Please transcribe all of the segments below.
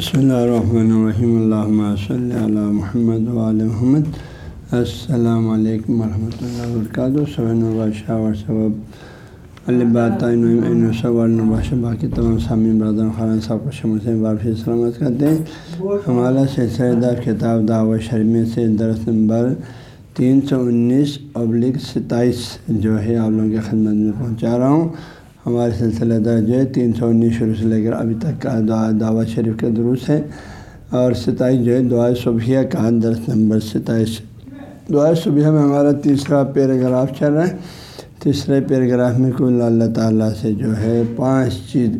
بسم اللہ الرحمن الرحیم اللہ صلی اللہ محمد علیہ محمد السلام علیکم ورحمۃ اللہ وبرکاتہ صبح البادشہ ورثب البادشہ باقی تمام سامعین برادر خان صاحب کو شمع سے سلامت کرتے ہیں ہمارا سلسلہ دار کتاب دعوت شرمی سے درس نمبر تین سو انیس ابلک ستائیس جو ہے آپ لوگوں کی خدمت میں پہنچا رہا ہوں ہمارے سلسلہ در جو ہے، تین سو انیس شروع سے لے کر ابھی تک کا دعا، دعوت شریف کے دروس ہے اور ستائیس جو ہے دعا صبحیہ کا درس نمبر ستائیس۔ دعا صبح میں ہمارا تیسرا پیراگراف چل رہا ہے۔ تیسرے پیراگراف میں کل اللہ تعالیٰ سے جو ہے پانچ چیز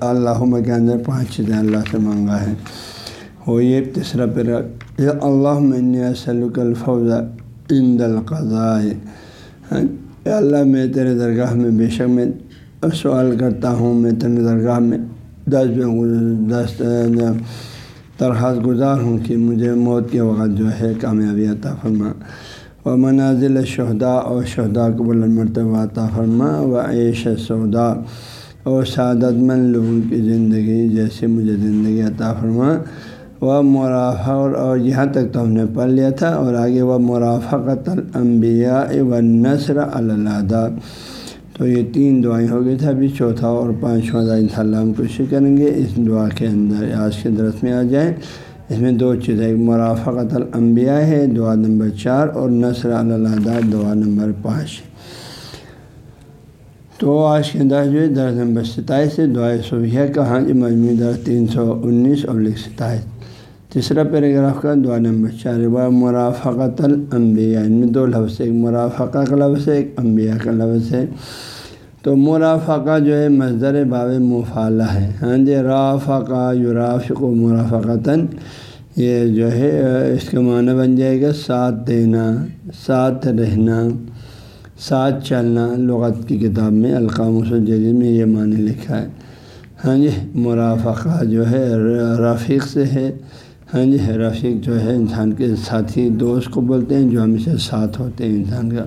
اللہ کے اندر پانچ چیزیں اللہ سے مانگا ہے۔ وہ یہ تیسرا پیراگراف یہ اللہ میں سلوک عند القضاء۔ ہاں، اللہ میں تیرے درگاہ میں بے شک میں سوال کرتا ہوں، میں تیرے درگاہ میں دس دس درخواست گزار ہوں کہ مجھے موت کے وقت جو ہے کامیابی عطا فرما۔ و منازل شہدا اور شہدا کو بلند مرتبہ عطا فرما۔ و عیش سودا اور سعادت مند لوگوں کی زندگی جیسے مجھے زندگی عطا فرما۔ وہ مرافع اور یہاں تک تو ہم نے پڑھ لیا تھا۔ اور آگے وہ مرافقت الانبیاء و نثر اللہ تو یہ تین دعائیں ہو گئی تھے ابھی چوتھا اور پانچواں دعا ان شاء اللہ ہم کوشش کریں گے اس دعا کے اندر آج کے درس میں آ جائیں۔ اس میں دو چیزیں، ایک مرافقت الانبیاء ہے، دعا نمبر چار، اور نثر اللہ دعا نمبر پانچ۔ تو آج کے اندر جو ہے، درس نمبر ستائیس سے دعائیں صبح کا ہاں جی مجموعی درس تین سو انیس، اور ستائیس۔ تیسرا پیراگراف کا دعا نمبر چار وہ مرافقت الانبیاء، ان میں دو لفظ ایک مرافقہ کا لفظ ہے ایک انبیاء کا لفظ ہے۔ تو مرافقہ جو ہے مزدر باب مفالہ ہے۔ ہاں جی رافقہ یورافق و مرافقتاً، یہ جو ہے، اس کا معنی بن جائے گا ساتھ دینا، ساتھ رہنا، ساتھ چلنا۔ لغت کی کتاب میں القام جدید میں یہ معنی لکھا ہے۔ ہاں جی مرافقہ جو ہے، رفیق سے ہے۔ ہاں جی رفیق جو ہے، انسان کے ساتھی، دوست کو بولتے ہیں، جو ہمیشہ ساتھ ہوتے ہیں انسان کا۔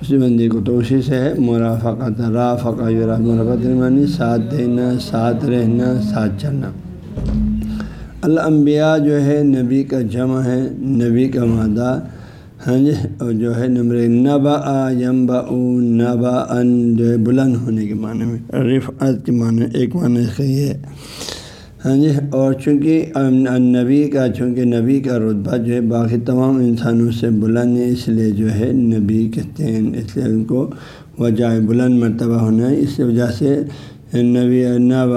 اسی بندی کو تو اسی سے ہے، مرافقت، رافقہ مرافت یعنی معنی ساتھ دینا، ساتھ رہنا، ساتھ چلنا۔ الانبیاء جو ہے، نبی کا جمع ہے، نبی کا مادہ ہاں جی اور جو ہے، نمبر نبا یم با نبا ان جو ہے، بلند ہونے کے معنی میں، رفعت کے معنی ایک معنی اس کا یہ ہے۔ ہاں جی اور چونکہ نبی کا، چونکہ نبی کا رتبہ جو ہے، باقی تمام انسانوں سے بلند ہے، اس لیے جو ہے نبی کہتے ہیں، اس لیے ان کو وجہ بلند مرتبہ ہونا ہے۔ اس وجہ سے نبی نب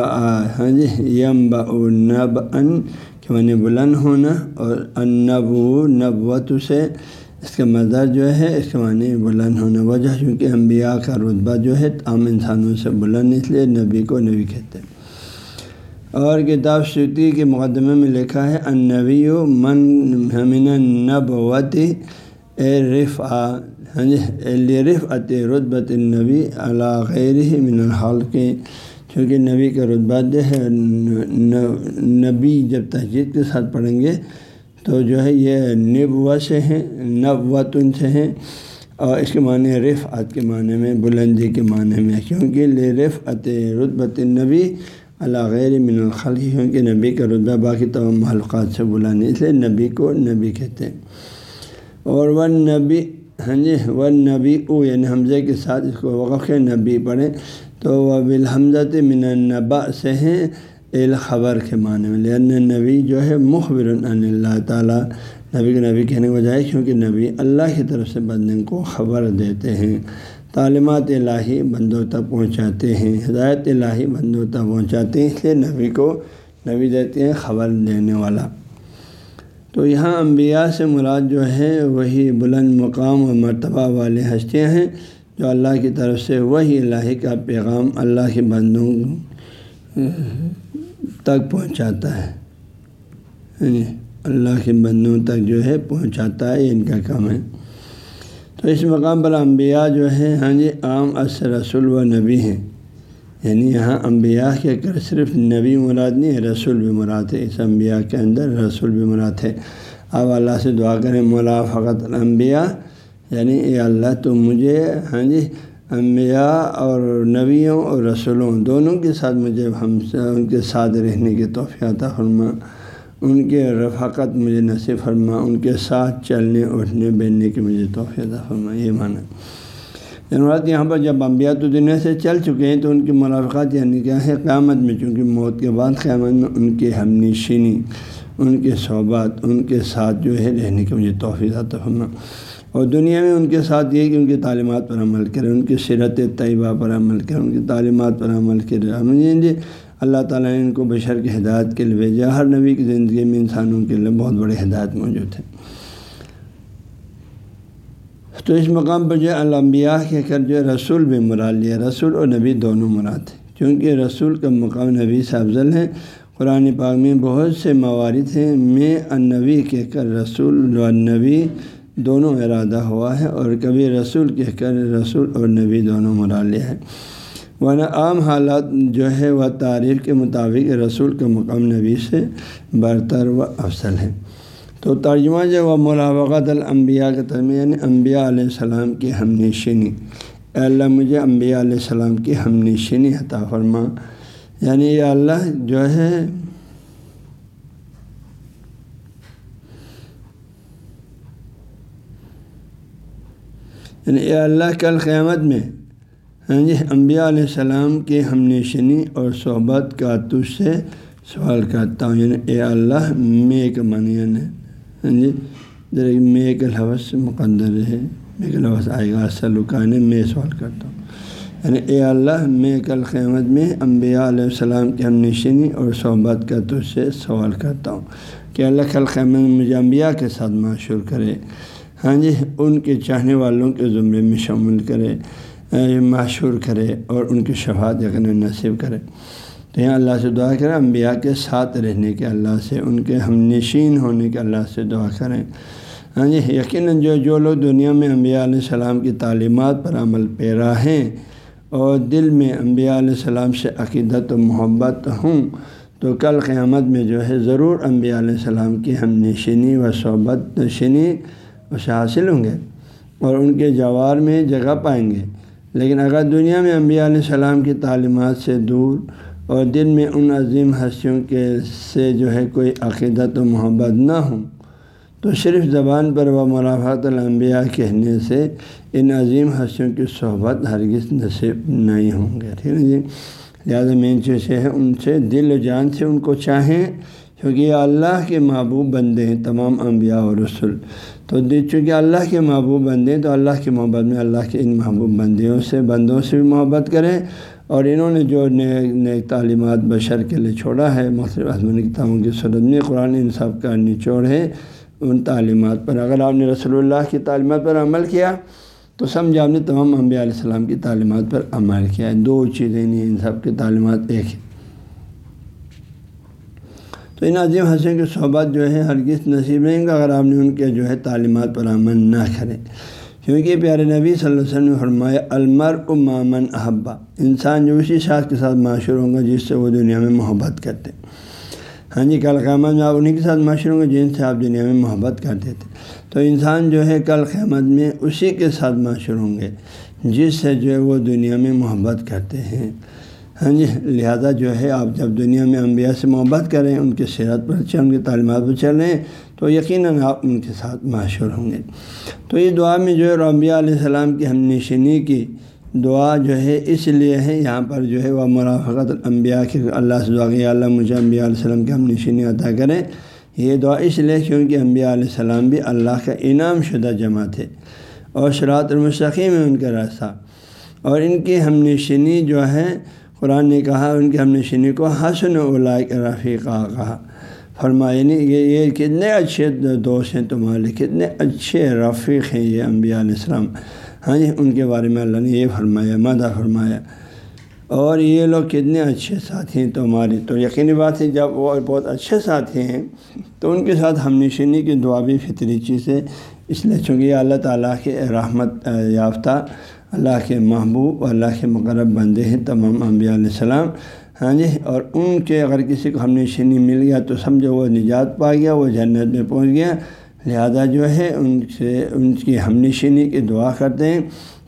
ہاں جی یم با نب ان کہ معنی بلند ہونا، اور انب نبوت سے اس کا مزہ جو ہے، اس کے معنی بلند ہونا۔ وجہ چونکہ انبیاء کا رتبہ جو ہے، عام انسانوں سے بلند، اس لیے نبی کو نبی کہتے ہیں۔ اور کتاب سوتی کے مقدمے میں لکھا ہے انبی و من ہمن نبوت اے رف ہاں جی، عط رتبت النبی اللہ غیر من الحال کے چونکہ نبی کا رتبہ جو ہے نبی جب تہذیب کے ساتھ پڑھیں گے تو جو ہے یہ نبو سے ہیں نبوتن سے ہیں، اور اس کے معنی رفعت کے معنی میں، بلندی کے معنی میں، کیونکہ لے رف رتبت النبی اللہ غیر من الخل کیونکہ نبی کا رتبہ باقی تمام معلومات سے بلانے اس لیے نبی کو نبی کہتے ہیں۔ اور وہ نبی ہاں جی وہ نبی او یعنی حمزے کے ساتھ اس کو وقف کے نبی پڑھیں تو وہ بالحمزت من النبا سے ہیں الخبر کے معنی میں لن نبی جو ہے مخبر اللہ تعالیٰ۔ نبی کو نبی کہنے کے بجائے، کیونکہ نبی اللہ کی طرف سے بندے کو خبر دیتے ہیں۔ تعلیمات الہی بندوں تک پہنچاتے ہیں، ہدایت الہی بندوں تک پہنچاتے ہیں، اس لیے نبی کو نبی دیتے ہیں، خبر دینے والا۔ تو یہاں انبیاء سے مراد جو ہے، وہی بلند مقام و مرتبہ والے ہستیاں ہیں، جو اللہ کی طرف سے وہی الہی کا پیغام اللہ کے بندوں تک پہنچاتا ہے۔ یعنی اللہ کے بندوں تک جو ہے، پہنچاتا ہے ان کا کام ہے۔ تو اس مقام پر انبیاء جو ہیں ہاں جی عام اس رسول و نبی ہیں۔ یعنی یہاں انبیاء کے کر صرف نبی مراد نہیں ہے رسول بھی مراد ہے۔ اس انبیاء کے اندر رسول بھی مراد ہے۔ اب اللہ سے دعا کریں، مولا فقط الانبیاء یعنی اے اللہ تو مجھے ہاں جی انبیاء اور نبیوں اور رسولوں دونوں کے ساتھ مجھے ہم، ان کے ساتھ رہنے کی توفیع فرما۔ ان کے رفاقت مجھے نصیب فرما، ان کے ساتھ چلنے، اٹھنے، بیٹھنے کی مجھے توفیع فرما، یہ مانا۔ یعنی جنورات یہاں پر جب انبیاء تو دنیا سے چل چکے ہیں تو ان کی ملاقات یعنی کیا ہے؟ قیامت میں، چونکہ موت کے بعد قیامت میں ان کی ہم نشینی، ان کے صحبات، ان کے ساتھ جو ہے رہنے کی مجھے توفیع فرما۔ اور دنیا میں ان کے ساتھ یہ کہ ان کی تعلیمات پر عمل کریں، ان کی سیرت طیبہ پر عمل کریں، ان کی تعلیمات پر عمل کریں۔ اللہ تعالیٰ نے ان کو بشر کی ہدایت کے لیے بھیجا۔ ہر نبی کی زندگی میں انسانوں کے لیے بہت بڑی ہدایت موجود ہے۔ تو اس مقام پر جو الانبیاء کے کر جو رسول بھی مراد لیا۔ رسول اور نبی دونوں مراد ہیں۔ کیونکہ رسول کا مقام نبی سے افضل ہے قرآن پاک میں بہت سے موارد ہیں۔ میں النبی کہہ کر رسول و نبی دونوں ارادہ ہوا ہے اور کبھی رسول کہہ کر رسول اور نبی دونوں مراد لیا ہے۔ ورنہ عام حالات جو ہے وہ تعریف کے مطابق رسول کا مقام نبی سے برتر و افضل ہے تو ترجمہ جو وہ ملاوقت الانبیاء کے ترجمہ یعنی انبیاء علیہ السلام کی ہم نشینی۔ اے اللہ، مجھے انبیاء علیہ السلام کی ہم نشینی عطا فرما۔ یعنی یہ اللہ جو ہے یعنی اے اللہ کل قیامت میں ہاں جی انبیاء علیہ السلام کی ہم نشینی اور صحبت کا تجھ سے سوال کرتا ہوں۔ یعنی اے اللہ میں ایک منین ہے۔ ہاں جی ذرا میں کا لفظ مقدر ہے۔ میں کا لفظ آئے گا سلوکان میں سوال کرتا ہوں۔ یعنی اے اللہ میں کل قیامت میں انبیاء علیہ السلام کی ہم نشینی اور صحبت کا تجھ سے سوال کرتا ہوں۔ کہ اللہ کل قیامت میں مجھے انبیاء کے ساتھ معشور کرے۔ ہاں جی ان کے چاہنے والوں کے زمرے میں شامل کرے۔ معشور کرے اور ان کی شفاعت یقین نصیب کرے۔ تو یہاں اللہ سے دعا کریں، انبیاء کے ساتھ رہنے کے اللہ سے، ان کے ہم نشین ہونے کے اللہ سے دعا کریں۔ ہاں جی یقیناً جو جو لوگ دنیا میں انبیاء علیہ السلام کی تعلیمات پر عمل پیرا ہیں اور دل میں انبیاء علیہ السلام سے عقیدت و محبت ہوں، تو کل قیامت میں جو ہے ضرور انبیاء علیہ السلام کی ہم نشینی و صحبت، نشینی اسے حاصل ہوں گے اور ان کے جوار میں جگہ پائیں گے۔ لیکن اگر دنیا میں انبیاء علیہ السلام کی تعلیمات سے دور اور دل میں ان عظیم ہستیوں کے سے جو ہے کوئی عقیدت و محبت نہ ہوں، تو صرف زبان پر وہ مرافعت الانبیاء کہنے سے ان عظیم ہستیوں کی صحبت ہرگز نصیب نہیں ہوں گے۔ ٹھیک ہے جی؟ لہٰذا مین چیز ہے، ان سے دل و جان سے ان کو چاہیں کیونکہ یہ اللہ کے محبوب بندے ہیں، تمام انبیاء اور رسول تو چونکہ اللہ کے محبوب بندے ہیں، تو اللہ کی محبت میں اللہ کے ان محبوب بندیوں سے، بندوں سے بھی محبت کریں۔ اور انہوں نے جو نئے نئے تعلیمات بشر کے لیے چھوڑا ہے، مختلف آسمانی کتابوں کی صورت میں، قرآن ان سب کا نچوڑ ہے۔ ان تعلیمات پر اگر آپ نے رسول اللہ کی تعلیمات پر عمل کیا، تو سمجھا آپ نے تمام انبیاء علیہ السلام کی تعلیمات پر عمل کیا۔ ہے دو چیزیں نہیں ان سب کی تعلیمات ایک ہے۔ تو ان عظیم حسین کی صحبت جو ہے ہرگز نصیب نہیں گا اگر آپ نے ان کے جو ہے تعلیمات پر عمل نہ کریں۔ کیونکہ پیارے نبی صلی اللہ علیہ وسلم نے فرمایا المر کو مامن احبا انسان جو اسی شاخ کے ساتھ معاشر ہوں گا جس سے وہ دنیا میں محبت کرتے ہاں جی کل قیامت میں آپ انہیں کے ساتھ معاشر ہوں گے جن سے آپ دنیا میں محبت کرتے تھے۔ تو انسان جو ہے کل قیامت میں اسی کے ساتھ معاشر ہوں گے جس سے جو ہے وہ دنیا میں محبت کرتے ہیں۔ ہاں جی لہذا جو ہے آپ جب دنیا میں انبیاء سے محبت کریں، ان کی صحت پر چلیں ان کی تعلیمات پر چلیں، تو یقیناً آپ ان کے ساتھ معاشر ہوں گے۔ تو یہ دعا میں جو ہے ربیہ علیہ السلام کی ہم نشینی کی دعا جو ہے، اس لیے ہے، یہاں پر جو ہے، وہ مرافقت الانبیاء کی، اللہ سے دعا کہ اللہ مجھے انبیاء علیہ السلام کی ہم نشینی عطا کریں۔ یہ دعا اس لیے کیونکہ انبیاء علیہ السلام بھی اللہ کا انعام شدہ جمع تھے اور شراط المستقیم ہے ان کا راستہ۔ اور ان کی ہم نشینی جو ہے قرآن نے کہا، ان کی ہم نشینی کو حسن اولائک رفیقہ کہا۔ فرمایا یعنی یہ یہ کتنے اچھے دوست ہیں تمہارے، کتنے اچھے رفیق ہیں یہ انبیاء علیہ السلام۔ ہاں جی ان کے بارے میں اللہ نے یہ فرمایا مدہ فرمایا۔ اور یہ لوگ کتنے اچھے ساتھی ہیں تمہاری تو یقینی بات ہے، جب وہ بہت اچھے ساتھی ہیں، تو ان کے ساتھ ہم نشینی کی دعا بھی فطری چیز ہے۔ اس لیے چونکہ اللہ تعالیٰ کے رحمت یافتہ اللہ کے محبوب اللہ کے مقرب بندے ہیں تمام انبیاء علیہ السلام۔ ہاں جی اور ان کے اگر کسی کو ہم نے شنی مل گیا تو سمجھو وہ نجات پا گیا، وہ جنت میں پہنچ گیا۔ لہذا جو ہے، ان سے، ان کی ہم نشینی کی دعا کرتے ہیں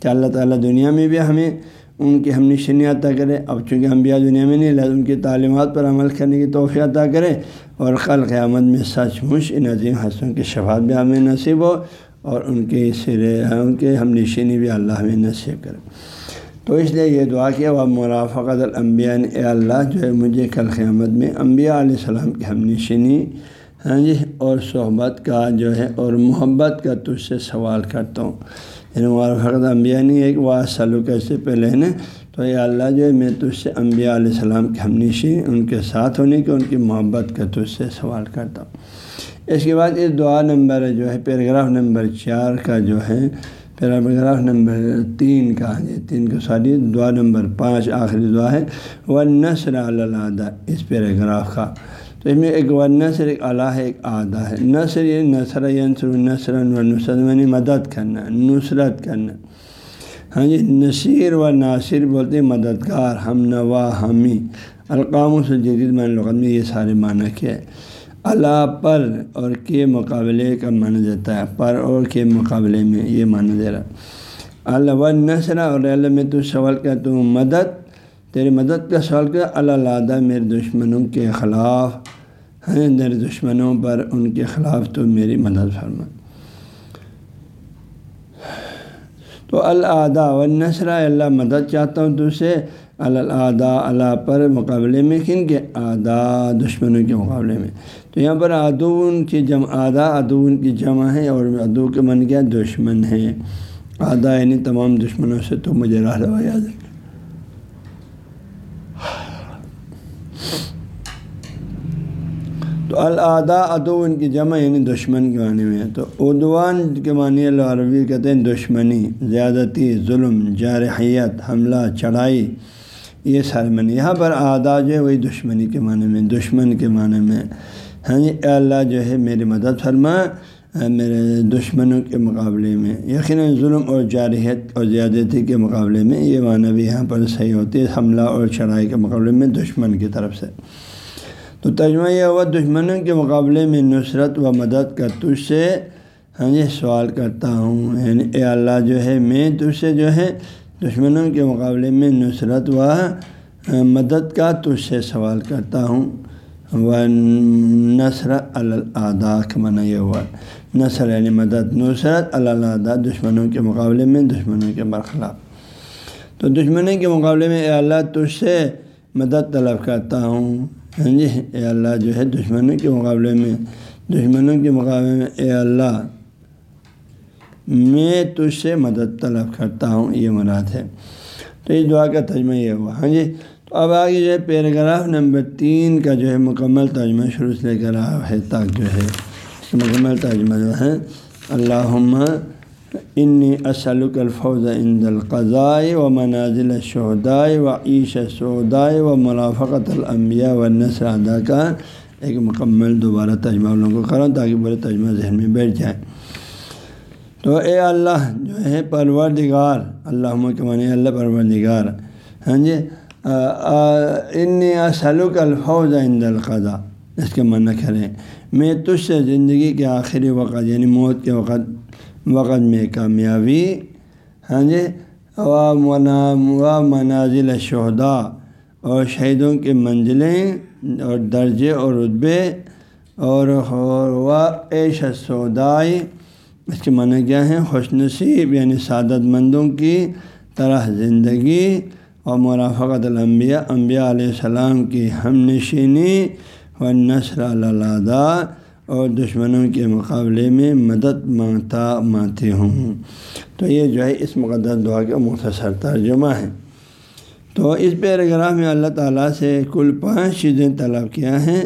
کہ اللہ تعالیٰ دنیا میں بھی ہمیں ان کی ہم نشینی عطا کرے۔ اب چونکہ انبیاء دنیا میں نہیں، لہٰذا ان کی تعلیمات پر عمل کرنے کی توفیع عطا کرے۔ اور خل قیامت میں سچ مچ ان عظیم حسن کی شفاعت بھی ہمیں نصیب ہو۔ اور ان کے سرے ان کے ہم نشینی بھی اللہ ہمیں نصیب کرے۔ تو اس لیے یہ دعا کیا وہ مرافقت الانبیاء اے اللہ، جو ہے مجھے کل قیامت میں انبیاء علیہ السلام کی ہم نشینی ہاں جی اور صحبت کا جو ہے، اور محبت کا تجھ سے سوال کرتا ہوں۔ یعنی مرافقت انبیاء نہیں، ایک وا سلوک سے پہلے نا؟ تو یہ اللہ، جو ہے میں تجھ سے انبیاء علیہ السلام کی ہم نشین ان کے ساتھ ہونے کی، ان کی محبت کا تجھ سے سوال کرتا ہوں۔ اس کے بعد اس دعا نمبر جو ہے، پیراگراف نمبر چار کا جو ہے، پیراگراف نمبر تین کا جی تین کا ساری دعا نمبر پانچ آخری دعا ہے وہ نثر اللہ اس پیراگراف کا۔ تو اس میں ایک و نثر ایک اعلیٰ ہے، ایک آدھا ہے۔ نثر یہ نثر ینسر نثر و نصرت یعنی مدد کرنا، نصرت کرنا۔ ہاں جی نصیر و ناصر بولتے مددگار، ہم نوا، ہمی۔ القام سے جدید میں لغت میں یہ سارے معنی کیا ہے۔ اللہ پر اور کے مقابلے کا معنی دیتا ہے، پر اور کے مقابلے میں یہ معنی دے رہا اللہ و نثر اور اللہ میں تو سوال کر تو مدد تیری مدد کا سوال کر اللہ لادہ میرے دشمنوں کے خلاف ہیں میرے دشمنوں پر ان کے خلاف تو میری مدد فرما۔ تو الادا و اللہ مدد چاہتا ہوں تو سے۔ الدا اللہ پر مقابلے میں، کن کے؟ آدا دشمنوں کے مقابلے میں۔ تو یہاں پر ادون کی جمع آدھا ادون کی جمع ہے اور ادو کے من کیا دشمن ہے۔ آدھا یعنی تمام دشمنوں سے تو مجھے راہ روا یاد ہے تو الدا ادون کی جمع یعنی دشمن کے معنی میں ہے۔ تو ادوان کے معنی اللہ عربی کہتے ہیں دشمنی، زیادتی، ظلم، جارحیت، حملہ، چڑھائی، یہ سارے معنی۔ یہاں پر آدھا جو ہے وہی دشمنی کے معنی میں، دشمن کے معنی میں۔ ہاں جی اللہ جو ہے میری مدد فرما میرے دشمنوں کے مقابلے میں۔ یقیناً ظلم اور جارحیت اور زیادتی کے مقابلے میں یہ معنی بھی یہاں پر صحیح ہوتی ہے، حملہ اور چڑھائی کے مقابلے میں دشمن کی طرف سے۔ تو ترجمہ یہ ہوا، دشمنوں کے مقابلے میں نصرت و مدد کا تجھ سے۔ ہاں جی سوال کرتا ہوں یعنی اے اللہ جو ہے، میں تجھ سے جو ہے، دشمنوں کے مقابلے میں نصرت و مدد کا تجھ سے سوال کرتا ہوں۔ و نثر الدا کا منع یہ ہوا۔ نثر یعنی مدد، نصرت اللہ دشمنوں کے مقابلے میں دشمنوں کے برخلاف۔ تو دشمنوں کے مقابلے میں اے اللہ تجھ سے مدد طلب کرتا ہوں۔ ہاں جی اے اللہ جو ہے دشمنوں کے مقابلے میں، دشمنوں کے مقابلے میں اے اللہ، میں تجھ سے مدد طلب کرتا ہوں، یہ مراد ہے۔ تو اس دعا کا ترجمہ یہ ہوا۔ ہاں جی؟ تو اب آگے جو ہے پیراگراف نمبر تین کا جو ہے مکمل ترجمہ شروع سے لے کر ہے تک جو ہے، مکمل ترجمہ جو ہے۔ اللہ انی اسلک الفوز عند القضاء و منازل شہدائے و عیش سودائے و مرافقت الانبیاء و نثر ادا کا ایک مکمل دوبارہ ترجمہ ان لوگوں کو کروں تاکہ بڑے ترجمہ ذہن میں بیٹھ جائے تو اے اللہ جو ہے پروردگار اللہ کے معنی اللہ پروردگار۔ ہاں جی؟ انی اسلک الفوز عند القضاء۔ اس کے معنی کریں میں تجھ سے زندگی کے آخری وقت یعنی موت کے وقت وقت میں کامیابی ہاں جی و منا و منازل شہدا اور شہیدوں کے منزلیں اور درجے اور رتبے اور و عیش سودائی اس کے معنی کیا ہیں خوش نصیب یعنی سعادت مندوں کی طرح زندگی اور مرافقت الانبیاء انبیاء علیہ السلام کی ہم نشینی و نثر اللہ اور دشمنوں کے مقابلے میں مدد مانگتا مانتے ہوں۔ تو یہ جو ہے اس مقدس دعا کا مختصر ترجمہ ہے۔ تو اس پیراگراف میں اللہ تعالیٰ سے کل پانچ چیزیں طلب کیا ہیں۔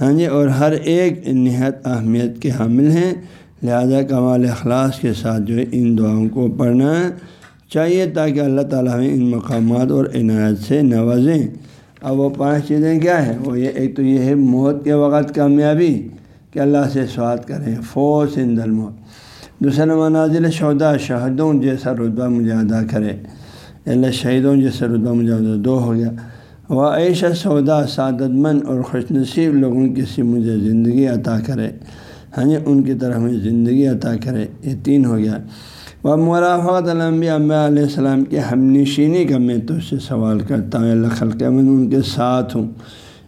ہاں جی اور ہر ایک نہایت اہمیت کے حامل ہیں۔ لہذا کمال اخلاص کے ساتھ جو ہے ان دعاؤں کو پڑھنا چاہیے تاکہ اللہ تعالیٰ ہمیں ان مقامات اور عنایت سے نوازیں۔ اب وہ پانچ چیزیں کیا ہیں؟ وہ یہ، ایک تو یہ ہے موت کے وقت کامیابی۔ کہ اللہ سے سواد کریں، فوج ان الموت دوسرا مناظر شہدا شہدوں جیسا رتبہ مجھے ادا کرے اللہ شہیدوں جیسا رتبہ مجھے ادا، دو ہو گیا۔ وہ عیش سودا سعادت مند اور خوش نصیب لوگوں کی سی مجھے زندگی عطا کرے ہاں جی ان کی طرف ہمیں زندگی عطا کرے یہ تین ہو گیا۔ وہ مرافت علمبی امبیا علیہ السلام کی ہم نشینی کا میں تو اس سے سوال کرتا ہوں۔ اللہ، خلق میں ان کے ساتھ ہوں۔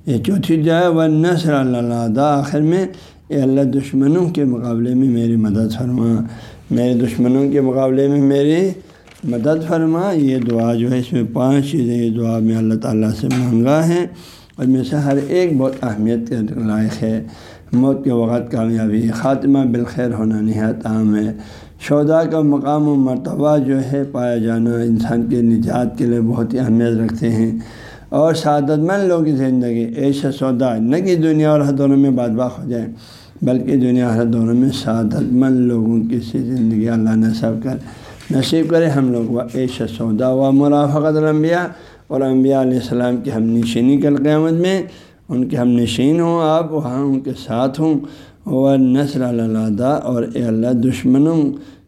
یہ چوتھی جائے وہ نثر اللہ آخر میں اے اللہ دشمنوں کے مقابلے میں میری مدد فرما۔ میرے دشمنوں کے مقابلے میں میری مدد فرما۔ یہ دعا جو ہے، اس میں پانچ چیزیں، یہ دعا میں اللہ تعالیٰ سے مانگا ہے۔ اور میں سے ہر ایک بہت اہمیت کے لائق ہے۔ موت کے وقت کامیابی، خاتمہ بالخیر ہونا نہایت عام ہے۔ شودا کا مقام و مرتبہ جو ہے، پایا جانا انسان کے نجات کے لیے بہت ہی اہمیت رکھتے ہیں۔ اور سعادت مند لوگوں کی زندگی ایسا سودا نہ کہ دنیا اور ہر دونوں میں بات باخ ہو جائے، بلکہ دنیا ہر دونوں میں سعادت مند لوگوں کی سی زندگی اللہ نصب کر، نصیب کرے ہم لوگ۔ وہ ایشا سودا و مرافقت الانبیاء، اور انبیاء علیہ السلام کی ہم نشینی کل قیامت میں، ان کے ہم نشین ہوں، آپ وہاں ان کے ساتھ ہوں۔ اور نثر اللہ اور اے اللہ دشمنوں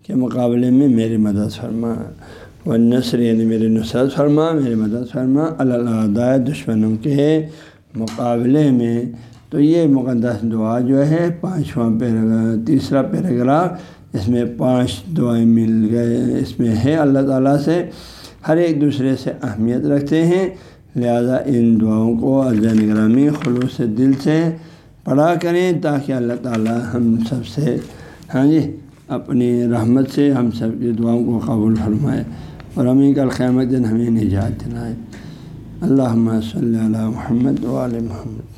کے مقابلے میں میری مدد فرما۔ و نثر یعنی میری نصرت فرما میری مدد فرما اللہ دشمنوں کے مقابلے میں۔ تو یہ مقدس دعا جو ہے، پانچواں پیراگراف، تیسرا پیراگراف، اس میں پانچ دعائیں مل گئے۔ اس میں ہے، اللہ تعالیٰ سے ہر ایک دوسرے سے اہمیت رکھتے ہیں۔ لہذا ان دعاؤں کو اللہ نگرامی خلوص دل سے پڑھا کریں تاکہ اللہ تعالیٰ ہم سب سے ہاں جی اپنی رحمت سے ہم سب کی دعاؤں کو قبول فرمائے۔ اور ہمیں کل قیامت دن ہمیں نجات دلائے۔ اللہ صلی اللہ محمد وال محمد۔